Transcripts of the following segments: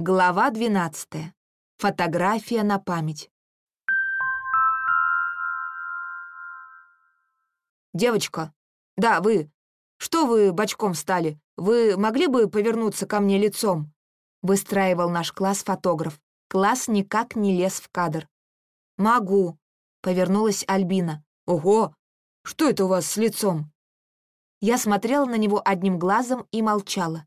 Глава 12. Фотография на память. «Девочка, да, вы. Что вы бочком встали? Вы могли бы повернуться ко мне лицом?» Выстраивал наш класс фотограф. Класс никак не лез в кадр. «Могу», — повернулась Альбина. «Ого! Что это у вас с лицом?» Я смотрела на него одним глазом и молчала.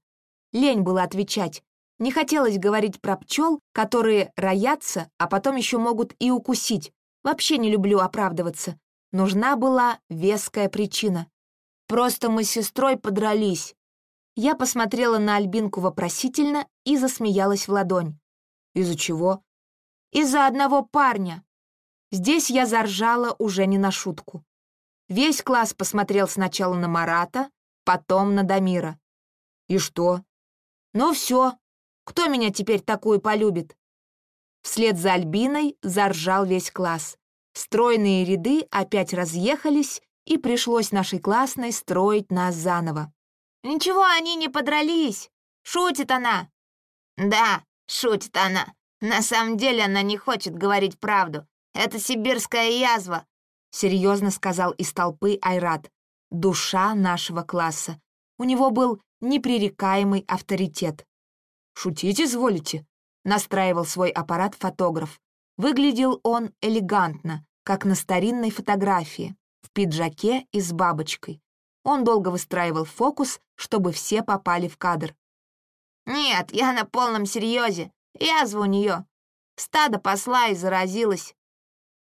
Лень было отвечать. Не хотелось говорить про пчел, которые роятся, а потом еще могут и укусить. Вообще не люблю оправдываться. Нужна была веская причина. Просто мы с сестрой подрались. Я посмотрела на Альбинку вопросительно и засмеялась в ладонь. «Из-за чего?» «Из-за одного парня». Здесь я заржала уже не на шутку. Весь класс посмотрел сначала на Марата, потом на Дамира. «И что?» «Ну все, кто меня теперь такую полюбит?» Вслед за Альбиной заржал весь класс. Стройные ряды опять разъехались, и пришлось нашей классной строить нас заново. «Ничего они не подрались. Шутит она». «Да, шутит она. На самом деле она не хочет говорить правду. Это сибирская язва», — серьезно сказал из толпы Айрат. Душа нашего класса. У него был непререкаемый авторитет. «Шутить изволите?» — настраивал свой аппарат фотограф. Выглядел он элегантно, как на старинной фотографии, в пиджаке и с бабочкой. Он долго выстраивал фокус, чтобы все попали в кадр. «Нет, я на полном серьезе. Язва у нее. Стадо посла и заразилась».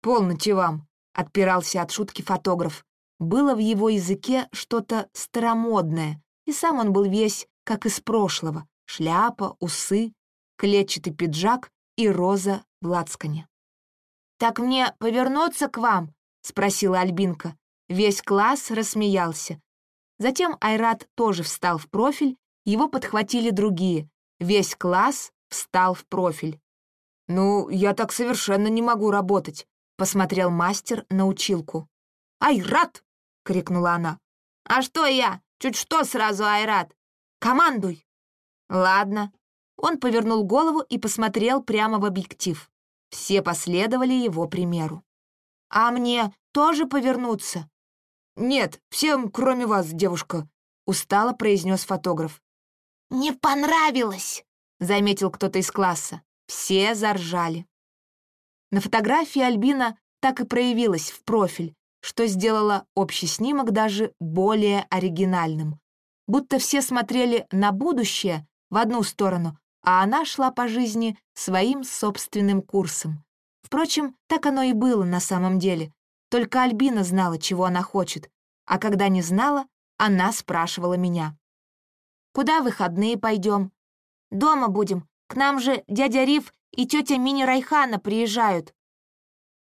«Полноте вам», — отпирался от шутки фотограф. Было в его языке что-то старомодное, и сам он был весь как из прошлого, шляпа, усы, клетчатый пиджак и роза в лацкане. «Так мне повернуться к вам?» — спросила Альбинка. Весь класс рассмеялся. Затем Айрат тоже встал в профиль, его подхватили другие. Весь класс встал в профиль. «Ну, я так совершенно не могу работать», — посмотрел мастер на училку. «Айрат!» — крикнула она. «А что я? Чуть что сразу Айрат? Командуй!» «Ладно». Он повернул голову и посмотрел прямо в объектив. Все последовали его примеру. «А мне тоже повернуться?» «Нет, всем, кроме вас, девушка», — устало произнес фотограф. «Не понравилось», — заметил кто-то из класса. Все заржали. На фотографии Альбина так и проявилась в профиль, что сделало общий снимок даже более оригинальным. Будто все смотрели на будущее, в одну сторону, а она шла по жизни своим собственным курсом. Впрочем, так оно и было на самом деле. Только Альбина знала, чего она хочет, а когда не знала, она спрашивала меня. «Куда выходные пойдем?» «Дома будем. К нам же дядя Риф и тетя Мини Райхана приезжают».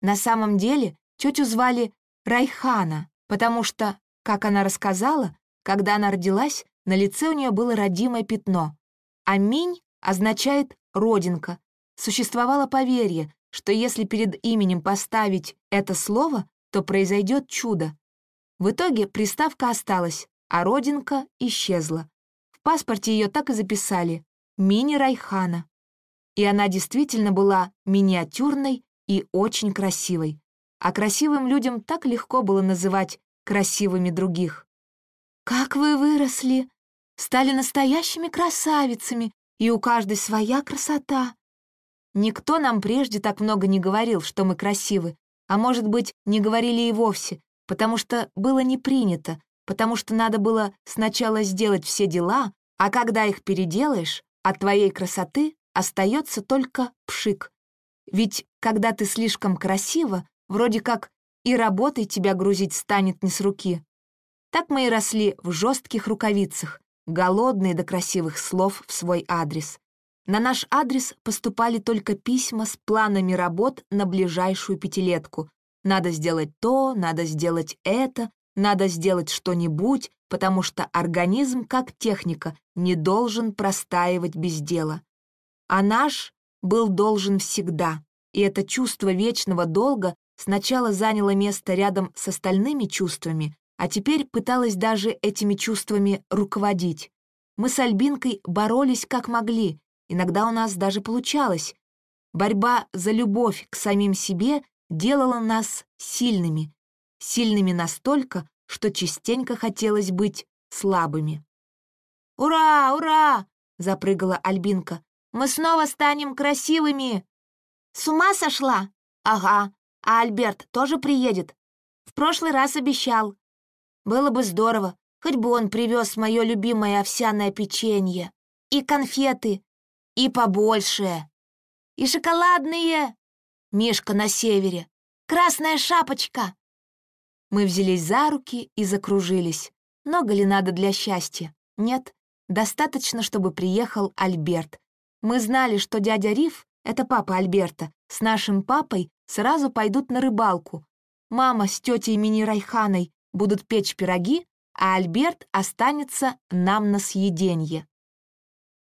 На самом деле тетю звали Райхана, потому что, как она рассказала, когда она родилась, на лице у нее было родимое пятно, Аминь означает «родинка». Существовало поверье, что если перед именем поставить это слово, то произойдет чудо. В итоге приставка осталась, а родинка исчезла. В паспорте ее так и записали «Мини Райхана». И она действительно была миниатюрной и очень красивой. А красивым людям так легко было называть красивыми других. «Как вы выросли!» Стали настоящими красавицами, и у каждой своя красота. Никто нам прежде так много не говорил, что мы красивы, а может быть, не говорили и вовсе, потому что было не принято, потому что надо было сначала сделать все дела, а когда их переделаешь, от твоей красоты остается только пшик. Ведь когда ты слишком красива, вроде как и работой тебя грузить станет не с руки. Так мы и росли в жестких рукавицах, голодные до красивых слов в свой адрес. На наш адрес поступали только письма с планами работ на ближайшую пятилетку. Надо сделать то, надо сделать это, надо сделать что-нибудь, потому что организм, как техника, не должен простаивать без дела. А наш был должен всегда, и это чувство вечного долга сначала заняло место рядом с остальными чувствами, а теперь пыталась даже этими чувствами руководить. Мы с Альбинкой боролись как могли, Иногда у нас даже получалось. Борьба за любовь к самим себе делала нас сильными. Сильными настолько, что частенько хотелось быть слабыми. «Ура, ура!» — запрыгала Альбинка. «Мы снова станем красивыми!» «С ума сошла?» «Ага. А Альберт тоже приедет?» «В прошлый раз обещал». «Было бы здорово, хоть бы он привез мое любимое овсяное печенье. И конфеты. И побольше. И шоколадные. Мишка на севере. Красная шапочка. Мы взялись за руки и закружились. Много ли надо для счастья? Нет. Достаточно, чтобы приехал Альберт. Мы знали, что дядя Риф, это папа Альберта, с нашим папой сразу пойдут на рыбалку. Мама с тетей Мини-Райханой будут печь пироги, а Альберт останется нам на съеденье.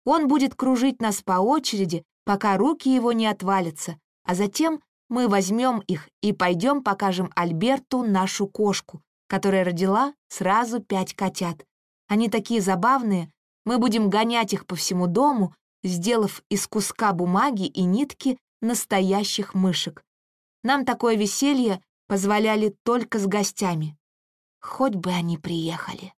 Он будет кружить нас по очереди, пока руки его не отвалятся, а затем мы возьмем их и пойдем покажем Альберту нашу кошку, которая родила сразу пять котят. Они такие забавные, мы будем гонять их по всему дому, сделав из куска бумаги и нитки настоящих мышек. Нам такое веселье позволяли только с гостями. Хоть бы они приехали.